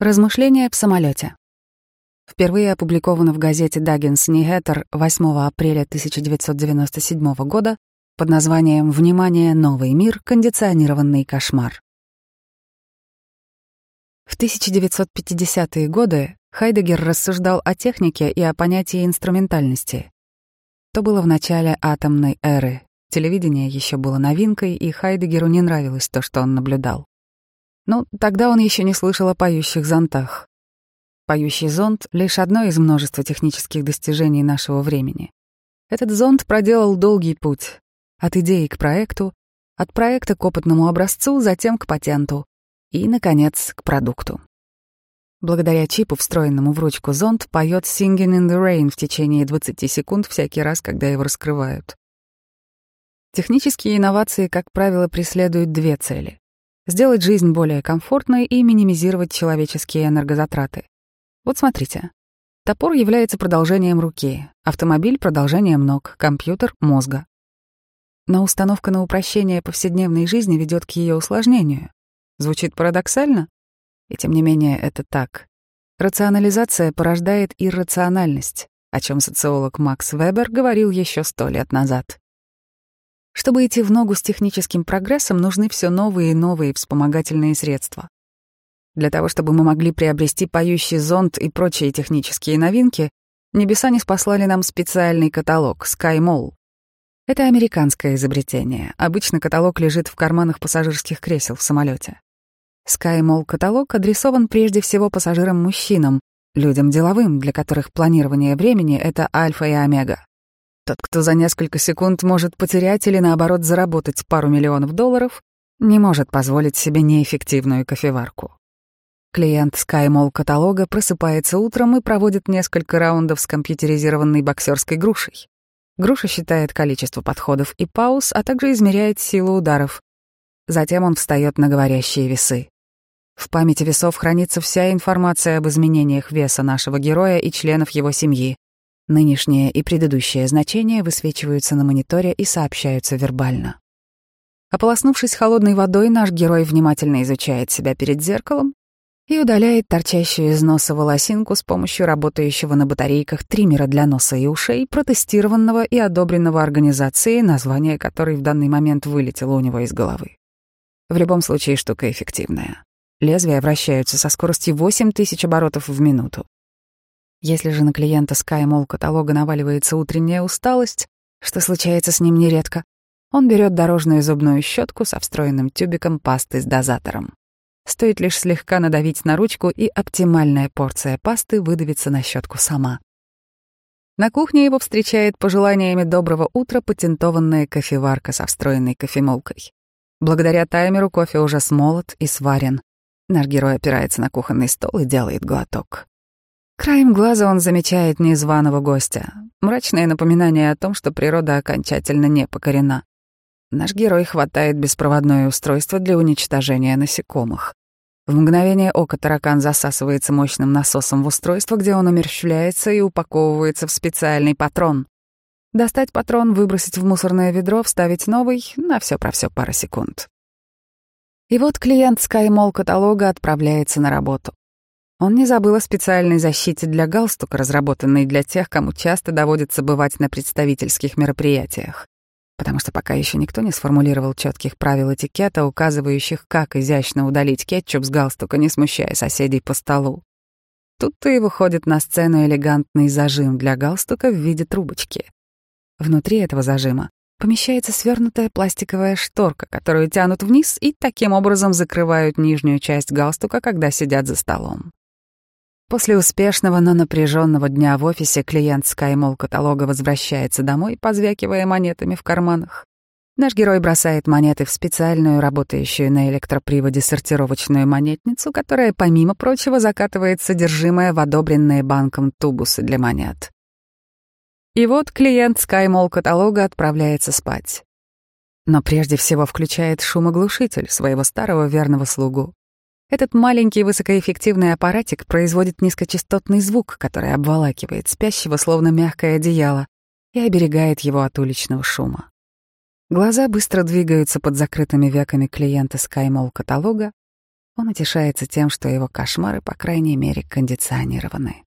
Размышления в самолете. Впервые опубликовано в газете Даггинс Нигеттер 8 апреля 1997 года под названием «Внимание! Новый мир! Кондиционированный кошмар». В 1950-е годы Хайдегер рассуждал о технике и о понятии инструментальности. То было в начале атомной эры. Телевидение еще было новинкой, и Хайдегеру не нравилось то, что он наблюдал. Но тогда он еще не слышал о поющих зонтах. Поющий зонт — лишь одно из множества технических достижений нашего времени. Этот зонт проделал долгий путь. От идеи к проекту, от проекта к опытному образцу, затем к патенту и, наконец, к продукту. Благодаря чипу, встроенному в ручку зонт, поет «Singing in the Rain» в течение 20 секунд всякий раз, когда его раскрывают. Технические инновации, как правило, преследуют две цели сделать жизнь более комфортной и минимизировать человеческие энергозатраты. Вот смотрите. Топор является продолжением руки, автомобиль — продолжением ног, компьютер — мозга. Но установка на упрощение повседневной жизни ведет к ее усложнению. Звучит парадоксально? И тем не менее это так. Рационализация порождает иррациональность, о чем социолог Макс Вебер говорил еще сто лет назад. Чтобы идти в ногу с техническим прогрессом, нужны все новые и новые вспомогательные средства. Для того, чтобы мы могли приобрести поющий зонт и прочие технические новинки, небеса не спаслали нам специальный каталог SkyMall. Это американское изобретение. Обычно каталог лежит в карманах пассажирских кресел в самолете. SkyMall каталог адресован прежде всего пассажирам-мужчинам, людям деловым, для которых планирование времени — это альфа и омега. Тот, кто за несколько секунд может потерять или, наоборот, заработать пару миллионов долларов, не может позволить себе неэффективную кофеварку. Клиент SkyMall каталога просыпается утром и проводит несколько раундов с компьютеризированной боксерской грушей. Груша считает количество подходов и пауз, а также измеряет силу ударов. Затем он встает на говорящие весы. В памяти весов хранится вся информация об изменениях веса нашего героя и членов его семьи, Нынешнее и предыдущее значения высвечиваются на мониторе и сообщаются вербально. Ополоснувшись холодной водой, наш герой внимательно изучает себя перед зеркалом и удаляет торчащую из носа волосинку с помощью работающего на батарейках триммера для носа и ушей, протестированного и одобренного организацией, название которой в данный момент вылетело у него из головы. В любом случае штука эффективная. Лезвия вращаются со скоростью 8000 оборотов в минуту. Если же на клиента SkyMall каталога наваливается утренняя усталость, что случается с ним нередко, он берет дорожную зубную щетку со встроенным тюбиком пасты с дозатором. Стоит лишь слегка надавить на ручку, и оптимальная порция пасты выдавится на щетку сама. На кухне его встречает пожеланиями доброго утра патентованная кофеварка со встроенной кофемолкой. Благодаря таймеру кофе уже смолот и сварен. Наш герой опирается на кухонный стол и делает глоток. Краем глаза он замечает незваного гостя. Мрачное напоминание о том, что природа окончательно не покорена. Наш герой хватает беспроводное устройство для уничтожения насекомых. В мгновение ока таракан засасывается мощным насосом в устройство, где он умерщвляется и упаковывается в специальный патрон. Достать патрон, выбросить в мусорное ведро, вставить новый — на все про все пара секунд. И вот клиент SkyMall каталога отправляется на работу. Он не забыл о специальной защите для галстука, разработанной для тех, кому часто доводится бывать на представительских мероприятиях. Потому что пока еще никто не сформулировал четких правил этикета, указывающих, как изящно удалить кетчуп с галстука, не смущая соседей по столу. Тут-то и выходит на сцену элегантный зажим для галстука в виде трубочки. Внутри этого зажима помещается свернутая пластиковая шторка, которую тянут вниз и таким образом закрывают нижнюю часть галстука, когда сидят за столом. После успешного, но напряженного дня в офисе клиент SkyMall каталога возвращается домой, позвякивая монетами в карманах. Наш герой бросает монеты в специальную, работающую на электроприводе сортировочную монетницу, которая, помимо прочего, закатывает содержимое в одобренные банком тубусы для монет. И вот клиент SkyMall каталога отправляется спать. Но прежде всего включает шумоглушитель своего старого верного слугу. Этот маленький высокоэффективный аппаратик производит низкочастотный звук, который обволакивает спящего словно мягкое одеяло и оберегает его от уличного шума. Глаза быстро двигаются под закрытыми веками клиента SkyMall каталога. Он утешается тем, что его кошмары, по крайней мере, кондиционированы.